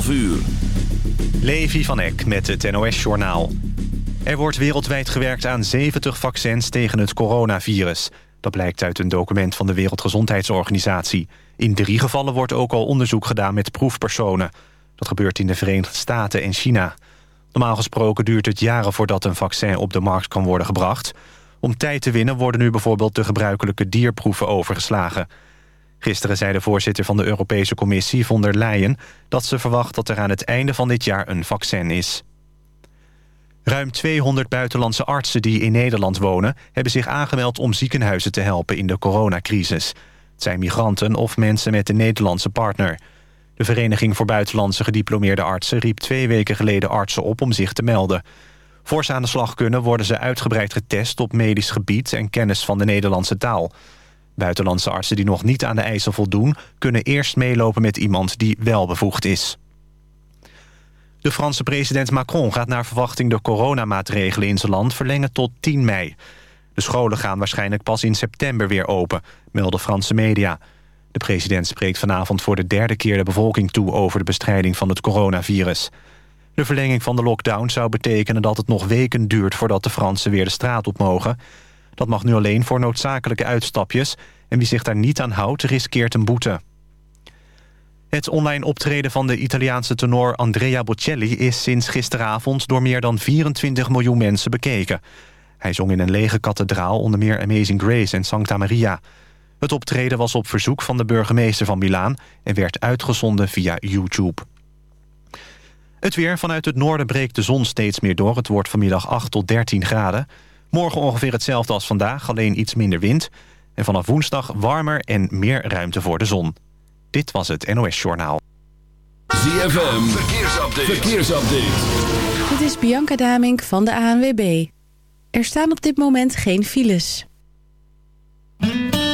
11 uur. Levi van Eck met het NOS-journaal. Er wordt wereldwijd gewerkt aan 70 vaccins tegen het coronavirus. Dat blijkt uit een document van de Wereldgezondheidsorganisatie. In drie gevallen wordt ook al onderzoek gedaan met proefpersonen. Dat gebeurt in de Verenigde Staten en China. Normaal gesproken duurt het jaren voordat een vaccin op de markt kan worden gebracht. Om tijd te winnen worden nu bijvoorbeeld de gebruikelijke dierproeven overgeslagen... Gisteren zei de voorzitter van de Europese Commissie, von der Leyen... dat ze verwacht dat er aan het einde van dit jaar een vaccin is. Ruim 200 buitenlandse artsen die in Nederland wonen... hebben zich aangemeld om ziekenhuizen te helpen in de coronacrisis. Het zijn migranten of mensen met een Nederlandse partner. De Vereniging voor Buitenlandse Gediplomeerde Artsen... riep twee weken geleden artsen op om zich te melden. Voor ze aan de slag kunnen worden ze uitgebreid getest... op medisch gebied en kennis van de Nederlandse taal... Buitenlandse artsen die nog niet aan de eisen voldoen... kunnen eerst meelopen met iemand die wel bevoegd is. De Franse president Macron gaat naar verwachting de coronamaatregelen in zijn land verlengen tot 10 mei. De scholen gaan waarschijnlijk pas in september weer open, melden Franse media. De president spreekt vanavond voor de derde keer de bevolking toe over de bestrijding van het coronavirus. De verlenging van de lockdown zou betekenen dat het nog weken duurt voordat de Fransen weer de straat op mogen. Dat mag nu alleen voor noodzakelijke uitstapjes... en wie zich daar niet aan houdt, riskeert een boete. Het online optreden van de Italiaanse tenor Andrea Bocelli... is sinds gisteravond door meer dan 24 miljoen mensen bekeken. Hij zong in een lege kathedraal onder meer Amazing Grace en Santa Maria. Het optreden was op verzoek van de burgemeester van Milaan... en werd uitgezonden via YouTube. Het weer vanuit het noorden breekt de zon steeds meer door. Het wordt vanmiddag 8 tot 13 graden. Morgen ongeveer hetzelfde als vandaag, alleen iets minder wind. En vanaf woensdag warmer en meer ruimte voor de zon. Dit was het NOS Journaal. ZFM, verkeersupdate. verkeersupdate. Dit is Bianca Damink van de ANWB. Er staan op dit moment geen files.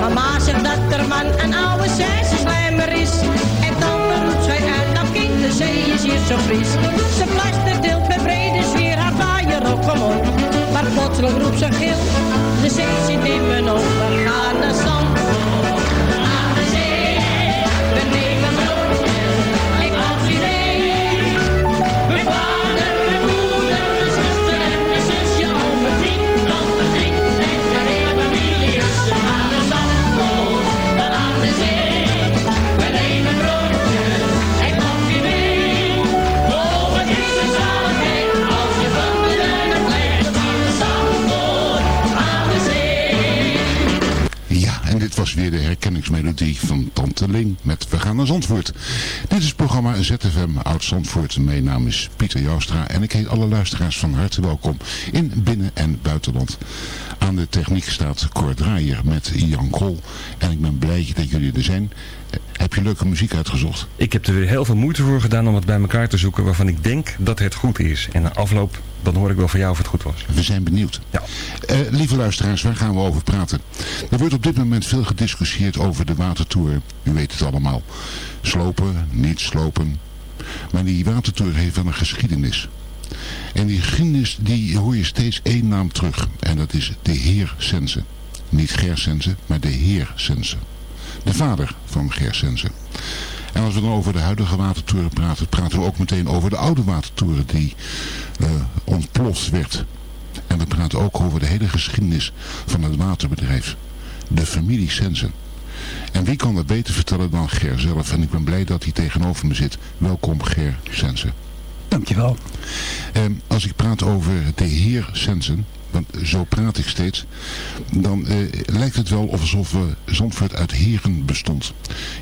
Mama zegt dat er man een oude zijzeslijmer is. En dan roept zij uit, dat kind, de zee is hier zo fris. Ze plasterdeelt met brede sfeer haar vaaier op, kom op. Maar plotseling roept ze gil, de zee zit in mijn ogen, gaan naar zand. Was weer de herkenningsmelodie van Tante Ling met We gaan naar Zandvoort. Dit is het programma ZFM Oud Zandvoort. Mijn naam is Pieter Joustra en ik heet alle luisteraars van harte welkom in binnen- en buitenland. Aan de techniek staat Cor Draaier met Jan Krol en ik ben blij dat jullie er zijn. Heb je leuke muziek uitgezocht? Ik heb er weer heel veel moeite voor gedaan om het bij elkaar te zoeken waarvan ik denk dat het goed is. En na afloop, dan hoor ik wel van jou of het goed was. We zijn benieuwd. Ja. Eh, lieve luisteraars, waar gaan we over praten? Er wordt op dit moment veel gediscussieerd over de watertour. U weet het allemaal. Slopen, niet slopen. Maar die watertour heeft wel een geschiedenis. En die geschiedenis die hoor je steeds één naam terug. En dat is de heer Sense. Niet Ger Sense, maar de heer Sense. De vader van Ger Sense. En als we dan over de huidige watertoren praten, praten we ook meteen over de oude watertoren die ontploft werd. En we praten ook over de hele geschiedenis van het waterbedrijf. De familie Sensen. En wie kan dat beter vertellen dan Ger zelf? En ik ben blij dat hij tegenover me zit. Welkom Ger Sensen. Dankjewel. Ehm, als ik praat over de heer Sensen, want zo praat ik steeds, dan eh, lijkt het wel alsof we Zandvoort uit heren bestond.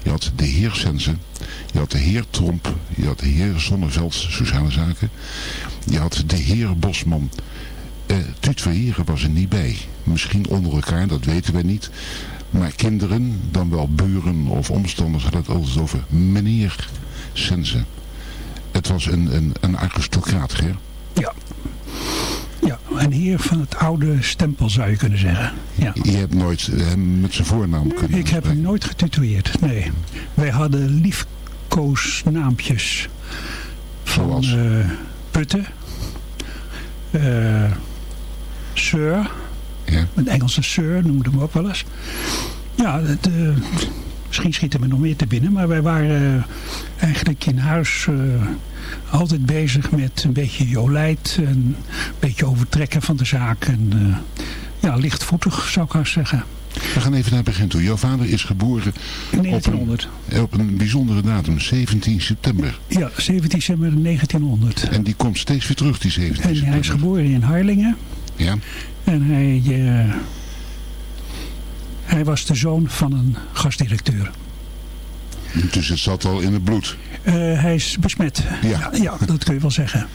Je had de heer Sensen, je had de heer Tromp, je had de heer Zonneveld, sociale zaken, je had de heer Bosman. Eh was er niet bij. Misschien onder elkaar, dat weten we niet. Maar kinderen, dan wel buren of omstanders, hadden het altijd over meneer Sensen. Het was een, een, een aristocraat, Ger. Ja. Ja, een heer van het oude stempel zou je kunnen zeggen. Ja. Je hebt nooit hem met zijn voornaam kunnen Ik heb hem nooit getitueerd, nee. Wij hadden liefkoosnaampjes van Zoals? eh, Putten, eh Sir, Ja. een Engelse Sir noemden we hem ook wel eens. Ja, het, eh, misschien schieten we nog meer te binnen, maar wij waren eh, eigenlijk in huis eh, altijd bezig met een beetje jolijt, en een beetje overtrekken van de zaak. En eh, ja, lichtvoetig zou ik haast zeggen. We gaan even naar het begin toe. Jouw vader is geboren In 1900. Op, een, op een bijzondere datum, 17 september. Ja, 17 december 1900. En die komt steeds weer terug, die 17 En hij september. is geboren in Harlingen. Ja, En hij, hij was de zoon van een gastdirecteur. dus het zat al in het bloed. Eh, hij is besmet. Ja. ja, dat kun je wel zeggen.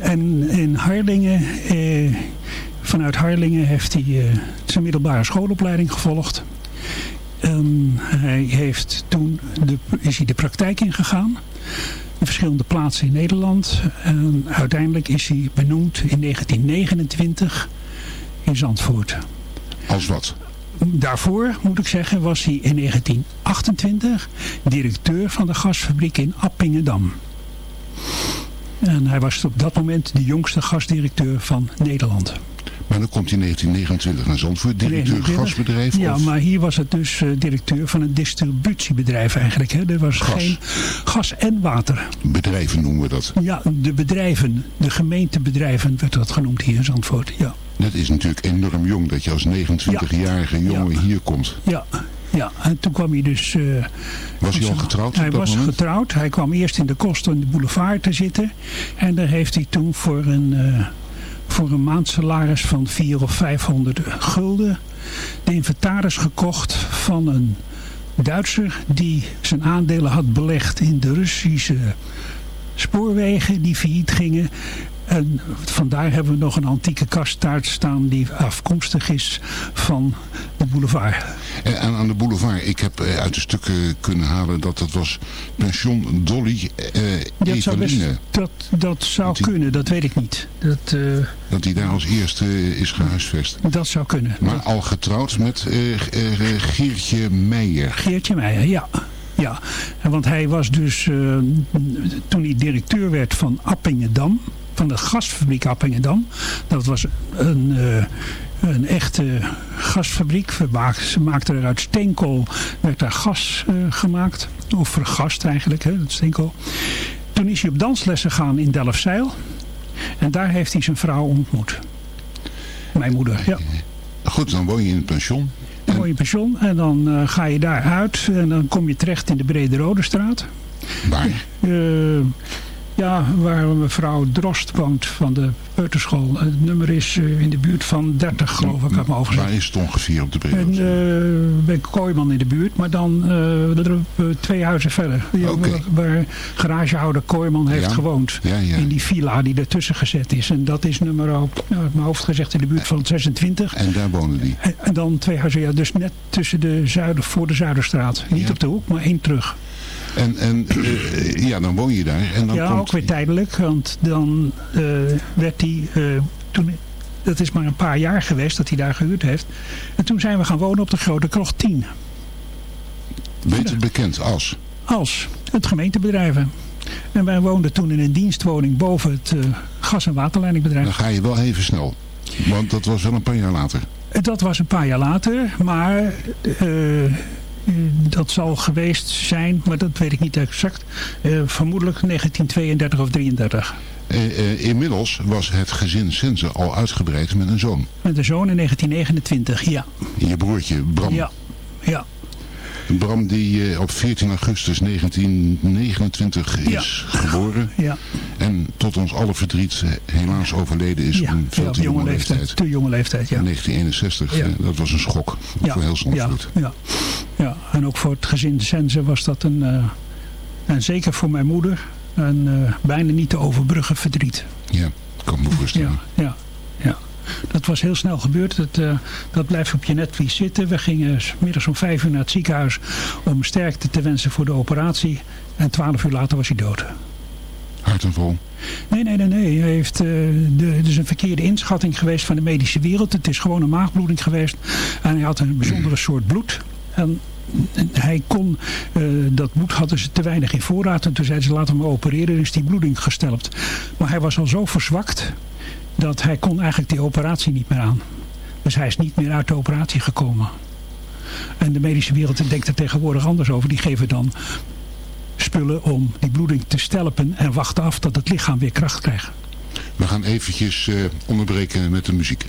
En in Harlingen, eh, vanuit Harlingen heeft hij eh, zijn middelbare schoolopleiding gevolgd. En hij heeft toen de, is hij de praktijk ingegaan. In verschillende plaatsen in Nederland. En uiteindelijk is hij benoemd in 1929 in Zandvoort. Als wat? Daarvoor, moet ik zeggen, was hij in 1928 directeur van de gasfabriek in Appingedam. En hij was op dat moment de jongste gasdirecteur van Nederland. Maar dan komt hij in 1929 naar Zandvoort, directeur 29. gasbedrijf. Ja, of maar hier was het dus eh, directeur van een distributiebedrijf eigenlijk. Hè. Er was Gas. geen gas en water. bedrijven noemen we dat. Ja, de bedrijven, de gemeentebedrijven werd dat genoemd hier in Zandvoort. Ja, Dat is natuurlijk enorm jong dat je als 29-jarige jongen hier komt. ja, ja. En toen kwam hij dus... eh, Was hij al getrouwd Hij op dat was moment? getrouwd. Hij kwam eerst in de kosten in de boulevard te zitten. En daar heeft hij toen voor een, eh, voor een maandsalaris van 400 of 500 gulden de inventaris gekocht van een Duitser die zijn aandelen had belegd in de Russische spoorwegen die failliet gingen. En vandaar hebben we nog een antieke kasttaart staan die afkomstig is van de boulevard. En aan, de boulevard, ik heb eh, uit de stukken kunnen halen dat dat was pension Dolly eh Dat zou, best, Eveline. dat, dat zou kunnen, dat weet ik niet. Dat, eh, Dat hij daar als eerste eh, is gehuisvest. dat zou kunnen. Maar al getrouwd met eh, eh, eh, Geertje Meijer. Geertje Meijer, ja. ja. Want hij was dus, eh, toen hij directeur werd van Appingedam, van de gasfabriek Appingedam. Dat was een, eh, een echte gasfabriek. Ze maakten er uit steenkool, werd daar gas eh, gemaakt. Of vergast eigenlijk, hè, dat steenkool. Toen is hij op danslessen gegaan in Delfzijl. En daar heeft hij zijn vrouw ontmoet. Mijn moeder, ja. Goed, dan woon je in een pension. Dan word je pensioen en dan eh, ga je daar uit. En dan kom je terecht in de Brede Rode straat. Waar? Eh, ja, waar mevrouw Drost woont van de peuterschool. Het nummer is eh, in de buurt van 30 geloof ik, uit mijn hoofd Waar is het ongeveer op de En Brede? eh bij Kooiman in de buurt, maar dan eh, twee huizen verder. Ja, waar, garagehouder Kooiman heeft Ja. gewoond. Ja. In die villa die ertussen gezet is. En dat is nummer op, nou, uit mijn hoofd gezegd in de buurt van 26. En daar wonen die. En, en dan twee huizen, ja, dus net tussen de zuiden, voor de Zuiderstraat. Niet op de hoek, maar één terug. En, en eh, ja, dan woon je daar. En dan ja, komt, ook weer tijdelijk, want dan eh, werd hij, eh, toen, dat is maar een paar jaar geweest dat hij daar gehuurd heeft. En toen zijn we gaan wonen op de Grote Krocht 10. beter bekend als. Als het gemeentebedrijven. En wij woonden toen in een dienstwoning boven het gas- en waterleidingbedrijf. Dan ga je wel even snel. Want dat was wel een paar jaar later. Dat was een paar jaar later, maar dat zal geweest zijn, maar dat weet ik niet exact. Eh, vermoedelijk 1932 of 33. Eh, eh, inmiddels was het gezin Sense al uitgebreid met een zoon. Met een zoon in 1929, ja. Je broertje Bram. Ja, ja. Bram die eh, op 14 augustus 1929 is geboren. Ja. En tot ons alle verdriet eh, helaas overleden is ja, veel ja, te jonge leeftijd. Te jonge leeftijd, ja. In 1961. Ja. eh, dat was een schok. Ja, Voor heel ja, Zandvoort. ja, ja, en ook voor het gezin Sense was dat een, en zeker voor mijn moeder, een bijna niet te overbruggen verdriet. Ja, kan me voorstellen. Ja, ja, ja. Dat was heel snel gebeurd. Dat, eh, dat blijft op je netvlies zitten. We gingen middags om vijf uur naar het ziekenhuis om sterkte te wensen voor de operatie. En twaalf uur later was hij dood. Hartaanval. Nee, nee, nee, nee. Hij heeft, eh, de, het is een verkeerde inschatting geweest van de medische wereld. Het is gewoon een maagbloeding geweest. En hij had een bijzondere soort bloed. En hij kon, eh, dat bloed hadden ze te weinig in voorraad. En toen zeiden ze laten we opereren. Dus die bloeding gesteld. Maar hij was al zo verzwakt dat hij kon eigenlijk die operatie niet meer aan. Dus hij is niet meer uit de operatie gekomen. En de medische wereld denkt er tegenwoordig anders over. Die geven dan spullen om die bloeding te stelpen en wachten af dat het lichaam weer kracht krijgt. We gaan eventjes eh, onderbreken met de muziek.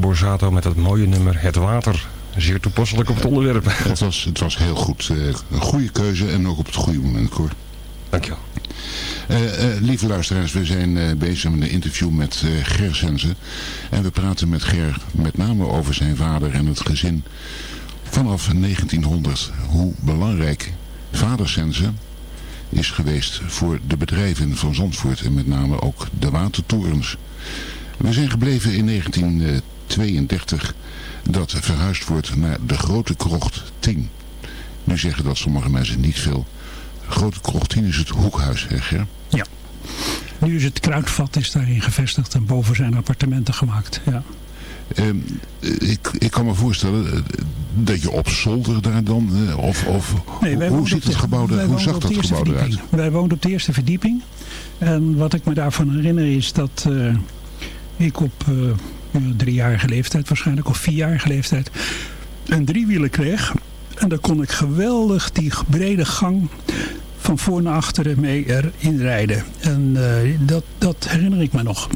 Borsato met dat mooie nummer Het Water. Zeer toepasselijk op het onderwerp. Het was, het was heel goed. eh, een goede keuze en ook op het goede moment, Cor. Dankjewel. Eh, eh, lieve luisteraars, we zijn bezig met een interview met Ger Sense. En we praten met Ger met name over zijn vader en het gezin vanaf 1900. Hoe belangrijk vader Sense is geweest voor de bedrijven van Zandvoort en met name ook de watertorens. We zijn gebleven in 1932 dat verhuisd wordt naar de Grote Krocht 10. Nu zeggen dat sommige mensen niet veel. Grote Krocht 10 is het hoekhuis, hè Ger? Ja. Nu is het kruidvat is daarin gevestigd en boven zijn appartementen gemaakt. Ja. Ehm, ik, ik kan me voorstellen eh, dat je op zolder daar dan, eh, of, of Nee, hoe ziet het de- gebouw er, hoe zag dat gebouw eruit? Wij woonden op de eerste verdieping. En wat ik me daarvan herinner is dat eh, ik op eh, ja, driejarige leeftijd, waarschijnlijk of vierjarige leeftijd, een driewieler kreeg. En daar kon ik geweldig die brede gang van voor naar achteren mee erin rijden. En eh, dat, dat herinner ik me nog.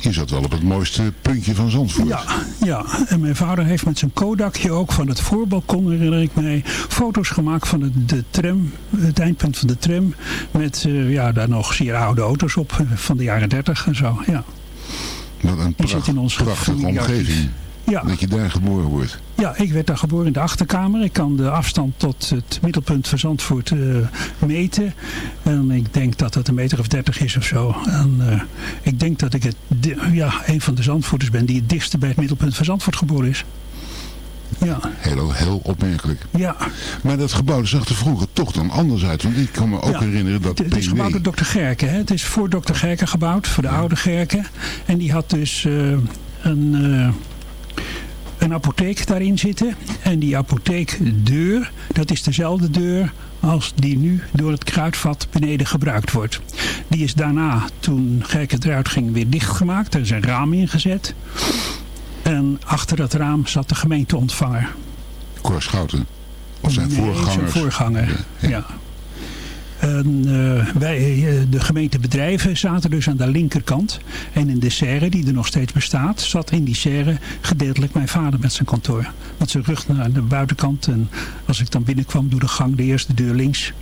Je zat wel op het mooiste puntje van Zandvoort. Ja, ja, en mijn vader heeft met zijn Kodakje ook van het voorbalkon, herinner ik mij, foto's gemaakt van de, de tram, het eindpunt van de tram. Met eh, ja, daar nog zeer oude auto's op eh, van de jaren 30 en zo. Ja, Wat een pracht- in ons prachtige omgeving. ja, Dat je daar geboren wordt. ja, ik werd daar geboren in de achterkamer. Ik kan de afstand tot het middelpunt van Zandvoort eh, meten. En ik denk dat het een meter of dertig is of zo. En eh, ik denk dat ik het, ja, een van de Zandvoorters ben die het dichtste bij het middelpunt van Zandvoort geboren is. Ja, Heel, heel opmerkelijk. ja. Maar dat gebouw zag er vroeger toch dan anders uit. Want ik kan me ook Ja, herinneren dat Het, het is gebouwd door dokter Gerken. Hè? Het is voor dokter Gerken gebouwd, voor de oude Gerken. En die had dus eh, een, eh, een apotheek daarin zitten. En die apotheekdeur, dat is dezelfde deur als die nu door het kruidvat beneden gebruikt wordt. Die is daarna, toen Gerken eruit ging, weer dichtgemaakt. Er is een raam ingezet. En achter dat raam zat de gemeenteontvanger. Cor Schouten. Of zijn Nee, voorgangers. zijn voorganger, Ja, ja. En, eh, wij, eh, de gemeentebedrijven zaten dus aan de linkerkant. En in de serre, die er nog steeds bestaat, zat in die serre gedeeltelijk mijn vader met zijn kantoor. Met zijn rug naar de buitenkant. En als ik dan binnenkwam door de gang, de eerste deur links,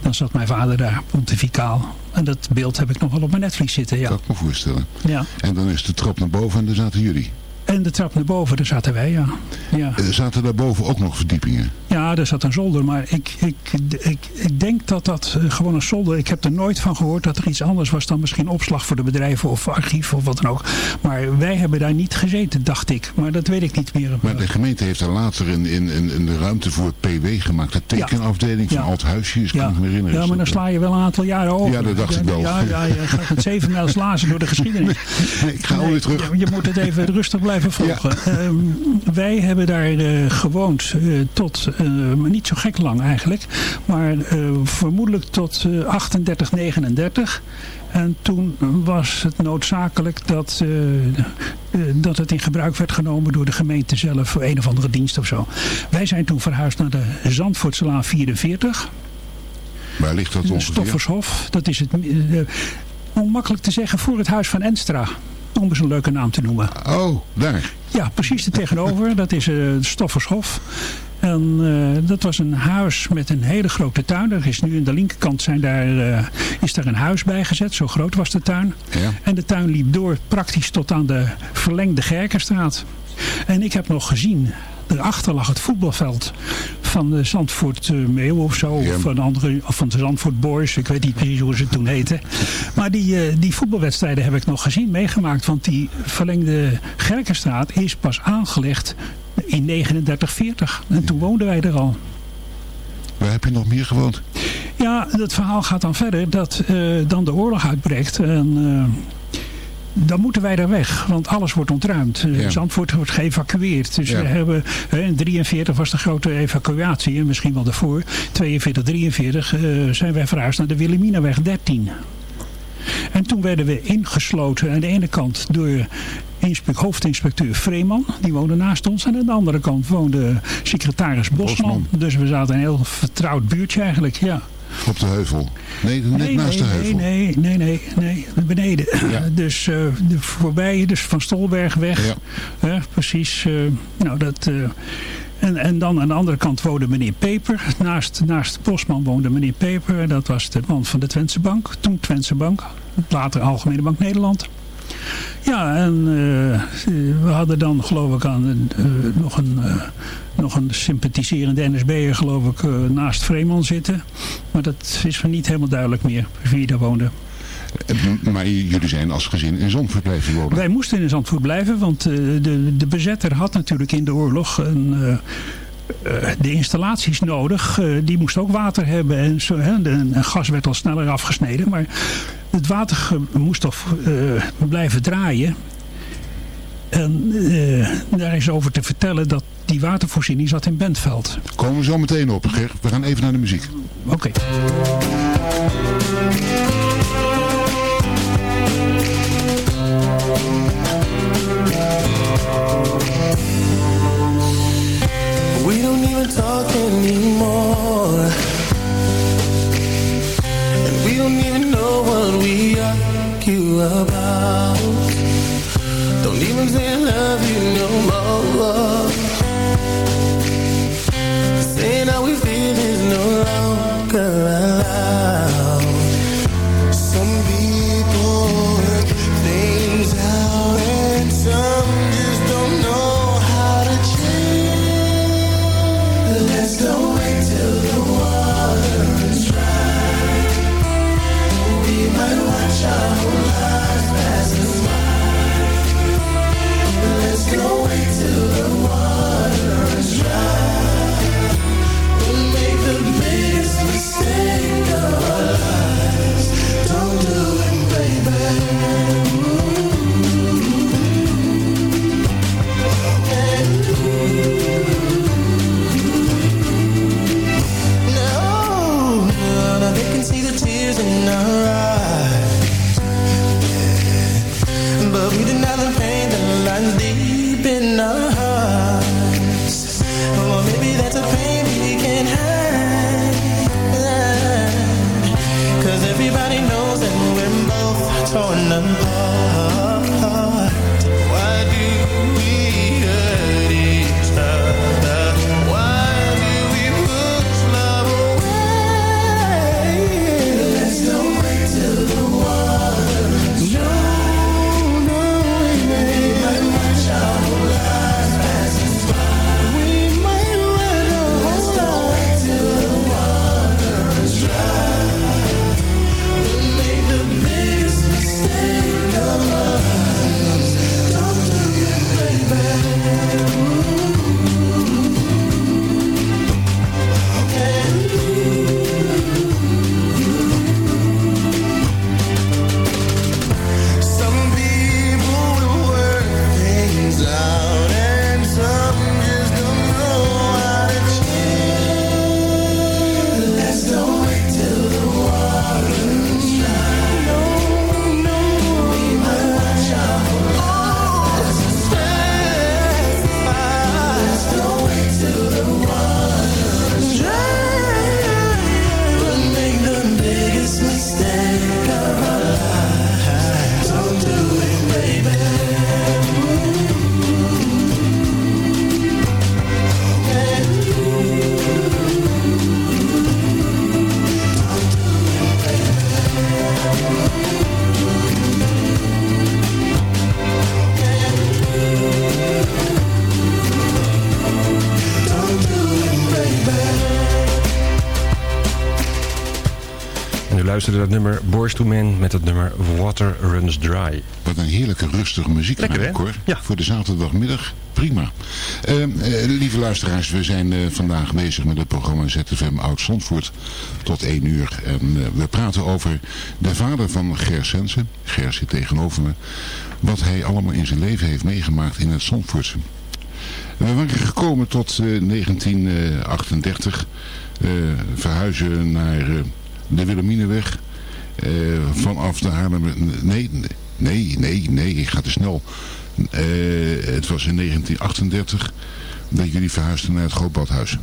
dan zat mijn vader daar, pontificaal. En dat beeld heb ik nog wel op mijn netvlies zitten, ja. Dat kan ik me voorstellen. ja. En dan is de trap naar boven en daar zaten jullie. En de trap naar boven, daar zaten wij, ja. ja. Zaten daarboven ook nog verdiepingen? Ja, er zat een zolder, maar ik, ik, ik, ik denk dat dat eh, gewoon een zolder... Ik heb er nooit van gehoord dat er iets anders was dan misschien opslag voor de bedrijven of archief of wat dan ook. Maar wij hebben daar niet gezeten, dacht ik. Maar dat weet ik niet meer. Maar de gemeente heeft daar later in, in, in, de ruimte voor het PW gemaakt. De tekenafdeling van Ja. Alt Huisjes, kan ja. ik me herinneren. ja, maar dan sla je wel een aantal jaren over. Ja, dat dacht ik wel. Ja, ja, je gaat met zeven mijl slazen door de geschiedenis. Nee, ik ga alweer terug. Je, je moet het even rustig blijven volgen. Ehm, wij hebben daar eh, gewoond eh, tot, maar niet zo gek lang eigenlijk, maar eh, vermoedelijk tot eh 38, 39. En toen was het noodzakelijk dat, eh, eh, dat het in gebruik werd genomen door de gemeente zelf voor een of andere dienst of zo. Wij zijn toen verhuisd naar de Zandvoortselaan 44. Waar ligt dat ongeveer? Stoffershof. Dat is het, eh, onmakkelijk te zeggen, voor het huis van Enstra. Om eens een leuke naam te noemen. Oh, daar. Ja, precies er tegenover. Dat is eh Stoffershof. En eh, dat was een huis met een hele grote tuin. Er is nu aan de linkerkant zijn daar, eh, is daar een huis bij gezet. Zo groot was de tuin. Ja. En de tuin liep door praktisch tot aan de verlengde Gerkenstraat. En ik heb nog gezien, daarachter lag het voetbalveld van de Zandvoort Meeuw of zo. Ja. Of, van andere, of van de Zandvoort Boys. Ik weet niet precies hoe ze toen heten. Maar die, eh, die voetbalwedstrijden heb ik nog gezien, meegemaakt. Want die verlengde Gerkenstraat is pas aangelegd in 3940. En toen woonden wij er al. Waar heb je nog meer gewoond? Ja, het verhaal gaat dan verder dat eh, dan de oorlog uitbreekt. En dan moeten wij daar weg, want alles wordt ontruimd. Eh, Ja. Zandvoort wordt geëvacueerd. Dus Ja. we hebben, in 43 was de grote evacuatie, en misschien wel daarvoor. 42, 43 eh, zijn wij verhuisd naar de Wilhelminaweg 13. En toen werden we ingesloten aan de ene kant door inspe- hoofdinspecteur Vreeman. Die woonde naast ons. En aan de andere kant woonde secretaris Bosman. Bosman. Dus we zaten in een heel vertrouwd buurtje eigenlijk. Ja. Op de heuvel. Nee, net nee, naast nee, de heuvel. Nee, nee, nee, nee, beneden. dus eh, de voorbij, dus van Stolberg weg. Hè, precies. eh, nou, dat... eh, en, en dan aan de andere kant woonde meneer Peper. Naast, naast Bosman woonde meneer Peper. Dat was de man van de Twentse Bank. Toen Twentse Bank. Later Algemene Bank Nederland. Ja, en we hadden dan geloof ik aan nog, een, nog een sympathiserende NSB'er geloof ik eh, naast Vreeman zitten. Maar dat is me niet helemaal duidelijk meer wie daar woonde. Eh, Maar jullie zijn als gezin in Zandvoort blijven wonen. Wij moesten in Zandvoort blijven, want eh, de, de bezetter had natuurlijk in de oorlog een, de installaties nodig. Die moest ook water hebben en, zo, hè, de, gas werd al sneller afgesneden. Maar het water moest toch blijven draaien. En eh, daar is over te vertellen dat die watervoorziening zat in Bentveld. Komen we zo meteen op, Ger. We gaan even naar de muziek. Oké. We don't even talk anymore. And we don't even know what we argue about. demons that love you no more. Het nummer Boys to Men met het nummer Water Runs Dry. Wat een heerlijke rustige muziek Lekker, hè? hoor. Voor de zaterdagmiddag, prima. Ehm, eh, lieve luisteraars, we zijn eh, vandaag bezig met het programma ZFM Oud Zandvoort tot 1 uur. En eh, we praten over de vader van Ger Sensen. Ger zit tegenover me. Wat hij allemaal in zijn leven heeft meegemaakt in het Zandvoortse. We waren gekomen tot eh, 1938. eh, verhuizen naar de Wilhelminenweg. Eh, vanaf de Haarlem... Nee, nee, nee, nee, ik ga te snel. Eh, het was in 1938 dat jullie verhuisden naar het Grootbadhuis.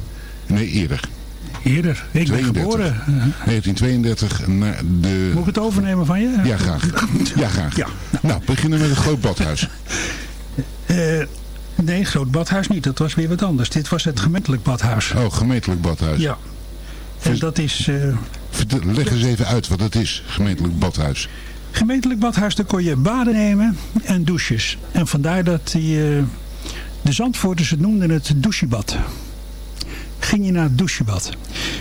Nee, eerder. Eerder. Ik ben 32. geboren. 1932 naar de... Moet ik het overnemen van je? Ja, graag. Ja, graag. Nou, beginnen met het groot badhuis. Eh, nee, groot badhuis niet. Dat was weer wat anders. Dit was het gemeentelijk badhuis. Oh, gemeentelijk badhuis. Ja. En dat is... eh, Leg eens even uit wat het is, gemeentelijk badhuis. Gemeentelijk badhuis, daar kon je baden nemen en douches. En vandaar dat die, eh, de Zandvoorters het noemden het douchebad. Ging je naar het douchebad.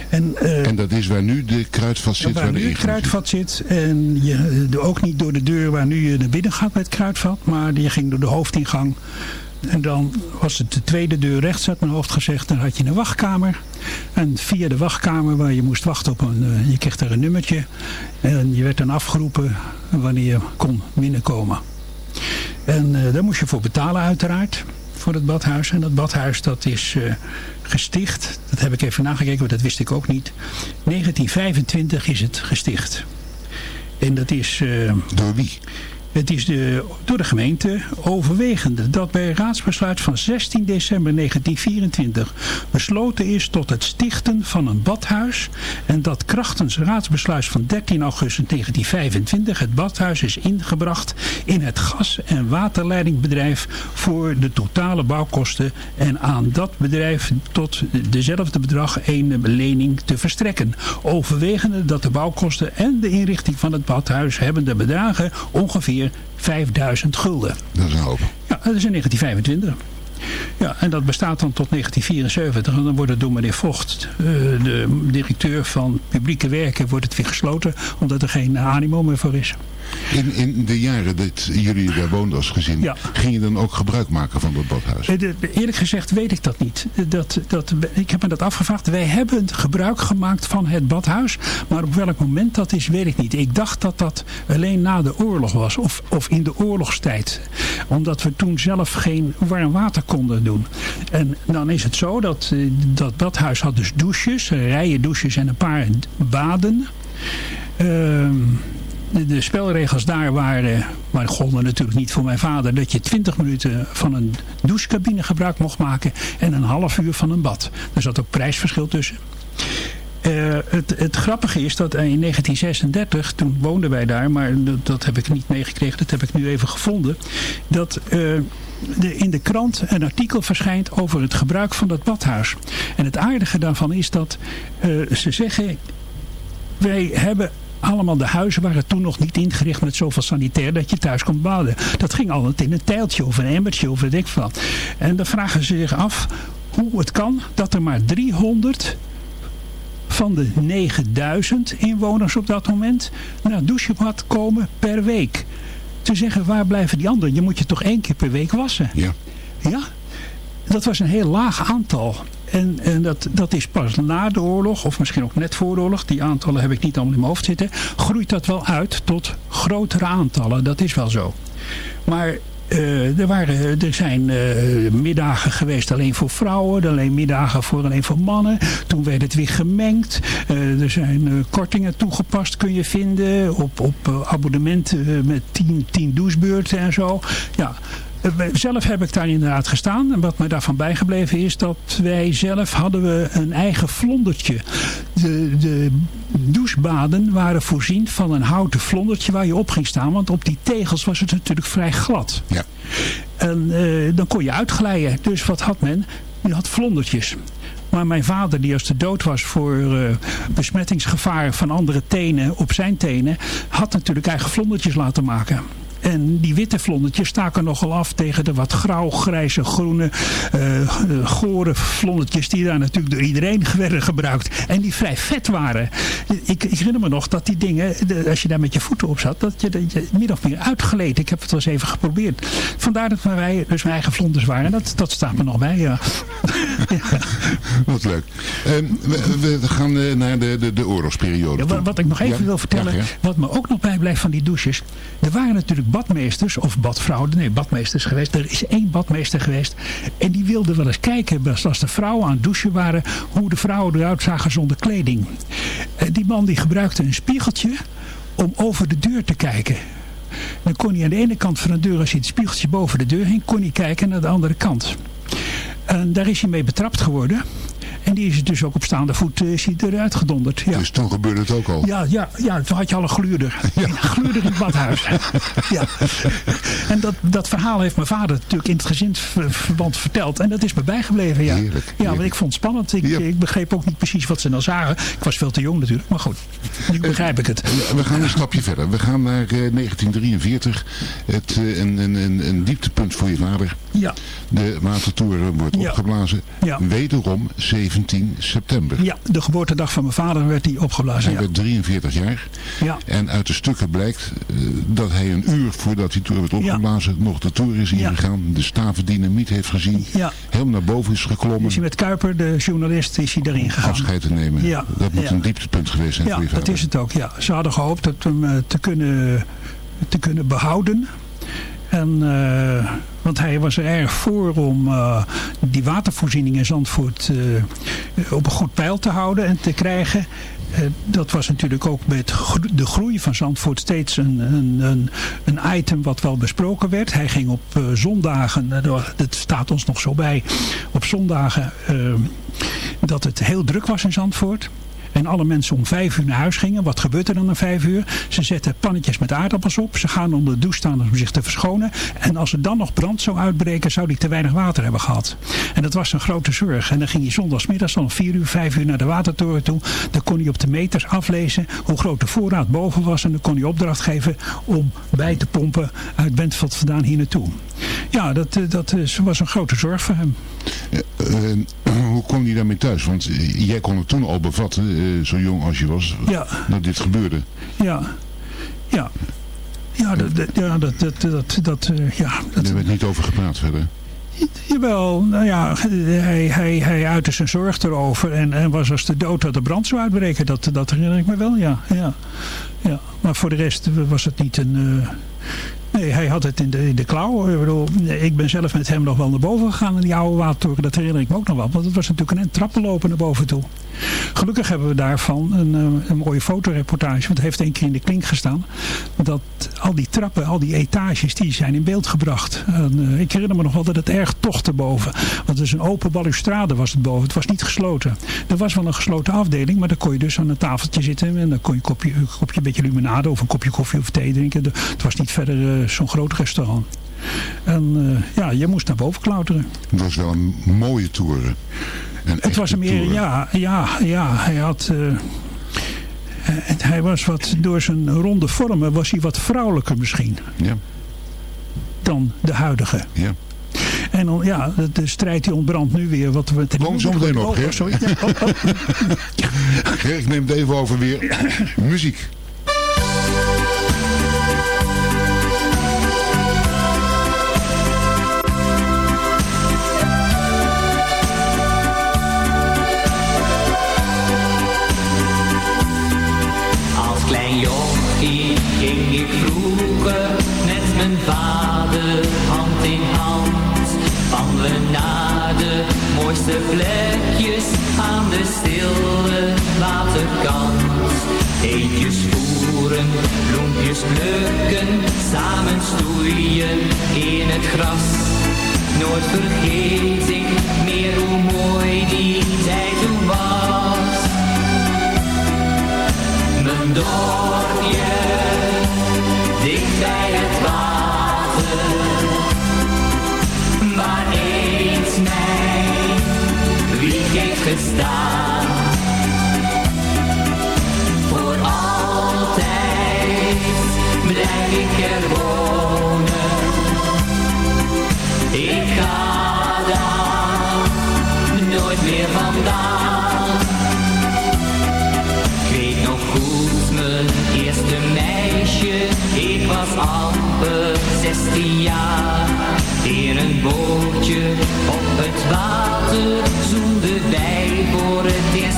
En, eh, En dat is waar nu de kruidvat zit, waar, waar de nu het zit. kruidvat zit. En je, ook niet door de deur waar nu je naar binnen gaat met het kruidvat. Maar je ging door de hoofdingang. En dan was het de tweede deur rechts, had mijn hoofd gezegd. Dan had je een wachtkamer. En via de wachtkamer waar je moest wachten op een... eh, je kreeg daar een nummertje. En je werd dan afgeroepen wanneer je kon binnenkomen. En eh, daar moest je voor betalen uiteraard. Voor het badhuis. En dat badhuis dat is eh, gesticht. Dat heb ik even nagekeken, want dat wist ik ook niet. 1925 is het gesticht. En dat is... Door wie? Het is de, door de gemeente overwegende dat bij raadsbesluit van 16 december 1924 besloten is tot het stichten van een badhuis en dat krachtens raadsbesluit van 13 augustus 1925 het badhuis is ingebracht in het gas- en waterleidingbedrijf voor de totale bouwkosten en aan dat bedrijf tot dezelfde bedrag een lening te verstrekken. Overwegende dat de bouwkosten en de inrichting van het badhuis hebben de bedragen ongeveer 5000 gulden. Dat is een hoop. Ja, dat is in 1925. Ja, en dat bestaat dan tot 1974. En dan wordt het door meneer Vocht, eh, de directeur van publieke werken, wordt het weer gesloten. Omdat er geen animo meer voor is. In, in de jaren dat jullie daar woonden als gezin, Ja. ging je dan ook gebruik maken van dat badhuis? Eh, Eerlijk gezegd weet ik dat niet. Eh, Dat, dat, ik heb me dat afgevraagd. Wij hebben gebruik gemaakt van het badhuis. Maar op welk moment dat is, weet ik niet. Ik dacht dat dat alleen na de oorlog was. Of, of in de oorlogstijd. Omdat we toen zelf geen warm water konden doen. En dan is het zo dat eh, dat badhuis had dus douches. Rijen douches en een paar baden. Ehm, de, spelregels daar waren, maar golden natuurlijk niet voor mijn vader, dat je 20 minuten van een douchecabine gebruik mocht maken en een half uur van een bad. Er zat ook prijsverschil tussen. Eh, het, het grappige is dat in 1936, toen woonden wij daar, maar dat, heb ik niet meegekregen, dat heb ik nu even gevonden, dat eh, de, in de krant een artikel verschijnt over het gebruik van dat badhuis. En het aardige daarvan is dat eh, ze zeggen, wij hebben allemaal de huizen waren toen nog niet ingericht met zoveel sanitair dat je thuis kon baden. Dat ging altijd in een tijltje of een emmertje of weet ik wat. En dan vragen ze zich af hoe het kan dat er maar 300 van de 9000 inwoners op dat moment naar douchebad komen per week. Ze zeggen waar blijven die anderen? Je moet je toch één keer per week wassen? Ja. Ja, dat was een heel laag aantal. En, en dat, dat is pas na de oorlog, of misschien ook net voor de oorlog, die aantallen heb ik niet allemaal in mijn hoofd zitten, groeit dat wel uit tot grotere aantallen. Dat is wel zo. Maar eh, er, waren, er zijn eh, middagen geweest alleen voor vrouwen, alleen middagen voor alleen voor mannen. Toen werd het weer gemengd. Eh, er zijn kortingen toegepast, kun je vinden, op, op abonnementen met 10 10 douchebeurten en zo. Ja, Zelf heb ik daar inderdaad gestaan. En wat mij daarvan bijgebleven is dat wij zelf hadden we een eigen vlondertje. De, de douchebaden waren voorzien van een houten vlondertje waar je op ging staan. Want op die tegels was het natuurlijk vrij glad. Ja. En eh, dan kon je uitglijden. Dus wat had men? Je had vlondertjes. Maar mijn vader, die als de dood was voor eh, besmettingsgevaar van andere tenen op zijn tenen, had natuurlijk eigen vlondertjes laten maken. En die witte vlondertjes staken nogal af tegen de wat grauw, grijze, groene, eh, gore vlondertjes die daar natuurlijk door iedereen werden gebruikt. En die vrij vet waren. Ik, ik herinner me nog dat die dingen, de- als je daar met je voeten op zat, dat je, dat je min of meer uitgleed. Ik heb het wel eens even geprobeerd. Vandaar dat wij dus mijn eigen vlonders waren. Dat, dat staat me nog bij, ja. Wat leuk. Ehm, we, we gaan eh, naar de, de, de oorlogsperiode. Ja, wa- toe. wat ik nog even Ja, wil vertellen, wat me ook nog bijblijft van die douches. Er waren natuurlijk badmeesters of badvrouwen, nee badmeesters geweest. Er is één badmeester geweest en die wilde wel eens kijken als- de vrouwen aan het douchen waren, hoe de vrouwen eruit zagen zonder kleding. En die man die gebruikte een spiegeltje om over de deur te kijken. Dan kon hij aan de ene kant van de deur, als hij het spiegeltje boven de deur hing, kon hij kijken naar de andere kant. En daar is hij mee betrapt geworden. En die is dus ook op staande voet eh, eruit gedonderd. Ja. Dus toen gebeurde het ook al. Ja, ja, ja, toen had je al een gluurder. Een gluurder in het badhuis. ja. En dat, dat verhaal heeft mijn vader natuurlijk in het gezinsverband verteld. En dat is me bijgebleven, ja. Heerlijk, Ja, want ik vond het spannend. Ik, ik begreep ook niet precies wat ze nou zagen. Ik was veel te jong natuurlijk, maar goed. Nu begrijp ik het. Ja, we gaan een stapje verder. We gaan naar eh, 1943. Het, eh, een, een, een, een dieptepunt voor je vader. Ja. De watertoren wordt opgeblazen. Ja. Wederom 17 september. Ja, de geboortedag van mijn vader werd die opgeblazen. Hij Ja. werd 43 jaar. Ja. En uit de stukken blijkt eh, dat hij een uur voordat die toer werd opgeblazen nog de toer is Ja. ingegaan. De staven dynamiet heeft gezien. Ja. Helemaal naar boven is geklommen. Is hij met Kuiper, de journalist, is hij erin gegaan. Afscheid te nemen. Ja. Dat moet een dieptepunt geweest zijn Ja, voor je vader. dat is het ook. Ja. Ze hadden gehoopt dat hem eh, te kunnen, te kunnen behouden. En, eh, want hij was er erg voor om eh, die watervoorziening in Zandvoort eh, op een goed peil te houden en te krijgen. Eh, dat was natuurlijk ook met de groei van Zandvoort steeds een, een, een, een item wat wel besproken werd. Hij ging op zondagen, dat staat ons nog zo bij, op zondagen dat het heel druk was in Zandvoort. En alle mensen om vijf uur naar huis gingen. Wat gebeurt er dan om vijf uur? Ze zetten pannetjes met aardappels op. Ze gaan onder de douche staan om zich te verschonen. En als er dan nog brand zou uitbreken, zou die te weinig water hebben gehad. En dat was een grote zorg. En dan ging hij zondagsmiddags om vier uur, vijf uur naar de watertoren toe. Dan kon hij op de meters aflezen hoe groot de voorraad boven was. En dan kon hij opdracht geven om bij te pompen uit Bentveld vandaan hier naartoe. Ja, dat, eh, dat eh, was een grote zorg voor hem. Hoe kwam hij daarmee thuis? Want eh, jij kon het toen al bevatten, eh, zo jong als je was, Ja. dat dit gebeurde. Ja, ja. Ja, dat, dat, ja, dat, dat, dat, dat, eh, ja, dat, Er werd niet over gepraat verder. Jawel, nou ja, hij, hij, hij uitte zijn zorg erover en, en was als de dood dat de brand zou uitbreken. Dat, dat herinner ik me wel, ja. ja, ja. Maar voor de rest was het niet een... Nee, hij had het in de, in de klauw. Ik, bedoel, ik ben zelf met hem nog wel naar boven gegaan in die oude watertoren. Dat herinner ik me ook nog wel. Want het was natuurlijk een trappenlopen naar boven toe. Gelukkig hebben we daarvan een, eh, een mooie fotoreportage. Want het heeft één keer in de klink gestaan. Dat al die trappen, al die etages, die zijn in beeld gebracht. En, eh, ik herinner me nog wel dat het erg tochtte boven. Want het is een open balustrade was het boven. Het was niet gesloten. Er was wel een gesloten afdeling. Maar dan kon je dus aan een tafeltje zitten. En dan kon je een kopje, een kopje een beetje limonade of een kopje koffie of thee drinken. Het was niet verder eh, zo'n groot restaurant. En ja, je moest naar boven klauteren. Het was wel een mooie toren. Het was hem meer, toren. ja, ja, ja, hij had... eh, hij was wat, door zijn ronde vormen was hij wat vrouwelijker misschien Ja, dan de huidige. ja. En dan, ja, de, strijd die ontbrandt nu weer. Wat we Kom zo meteen nog, Oh, Ger. sorry. Ja, oh, oh. Ik neem het even over weer. Muziek. Vroeger met mijn vader hand in hand. Van we naar de mooiste plekjes aan de stille waterkant. Eetjes voeren, bloempjes plukken, samen stoeien in het gras. Nooit vergeet ik meer hoe mooi die tijd toen was. Mijn dorpje, bij het water, waar eens mijn wieg heeft gestaan. Voor altijd blijf ik er wonen. Ik ga daar nooit meer vandaan. Was amper 16 jaar. In een bootje op het water zoenden wij voor het eerst